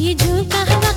ये जो कहा